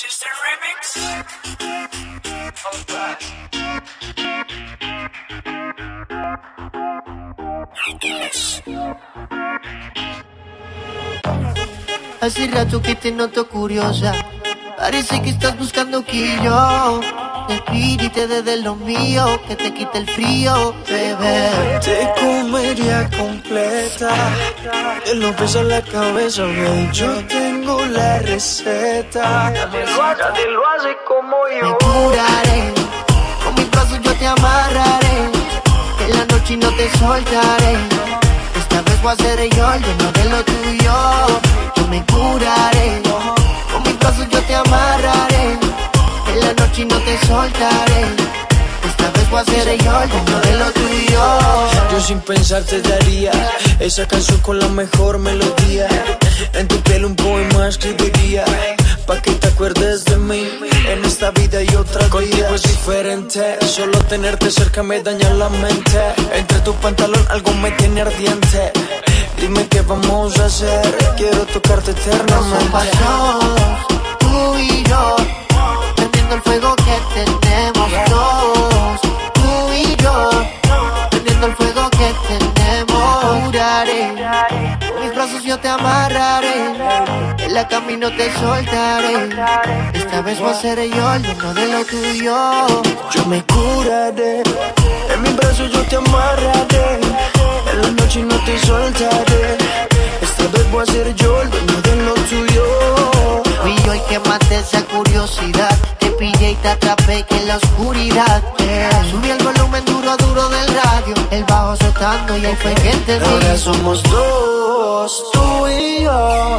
This is remix. Hace rato que te noto curiosa. Parece que estás buscando que yo te pide y te dé de lo mío, que te quite el frío, bebé. Te comería completa De los pies a la cabeza, baby Yo tengo la receta Nadie lo hace como Me yo curaré, con mis brazos yo te amarraré. En la noche no te soltaré. Esta vez voy a ser yo el dueño de lo tuyo. Yo me curaré, con mis brazos yo te amarraré. Soltaré. Esta vez voy a ser yo el dueño de lo tuyo. Yo sin pensar te daría Esa canción con la mejor melodía. En tu piel un poema escribiría Pa' que te acuerdes de mí. En esta vida y otra Contigo es diferente Solo tenerte cerca me daña la mente. Entre tu pantalón algo me tiene ardiente. Dime qué vamos a hacer Quiero tocarte eternamente. Pasos, tú y yo, fuego que tenemos dos. Tú y yo, prendiendo el fuego que tenemos. Juraré, con mis brazos yo te amarraré. En la camino te soltaré. Esta vez voy a ser yo el dueño de lo tuyo. Yo me curaré, en mis brazos yo te amarraré, en la noche no te soltaré. Esta vez voy a ser yo el dueño de lo tuyo. Fui yo el que maté esa curiosidad Te te atrapé que en la oscuridad eh, Subí el volumen duro, duro del radio. El bajo soltando y ahí fue que te Ahora somos dos, tú y yo,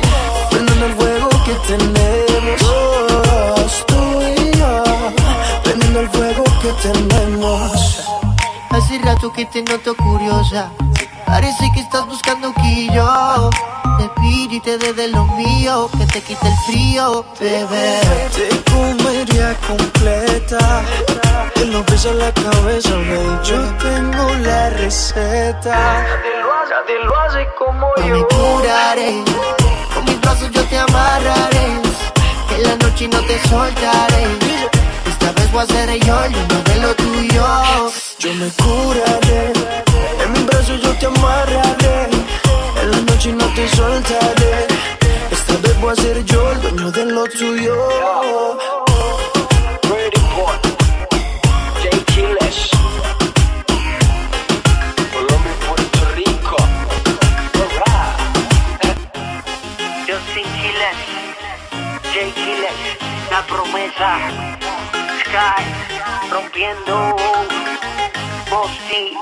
prendiendo el fuego que tenemos. Dos, tú y yo, prendiendo el fuego que tenemos. Hace rato que te noto curiosa. Parece que estás buscando que Te y te dé de lo mío Que te quite el frío, bebé Te comería completa De los a la cabeza, baby Yo tengo la receta Nadie lo hace como Yo me curaré, con mis brazos yo te amarraré. En la noche no te soltaré. Esta vez voy a ser yo el dueño de lo tuyo. Yo me curaré En mis brazos yo te amarraré En la noche no te soltaré A ser yo el dueño de lo tuyo. La promesa, Sky, rompiendo, Bosti,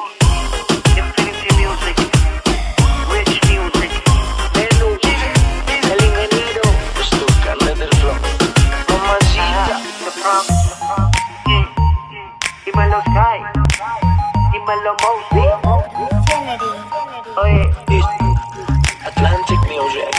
Dímelo Sky, dímelo Mousy. Oye, Atlantic Music.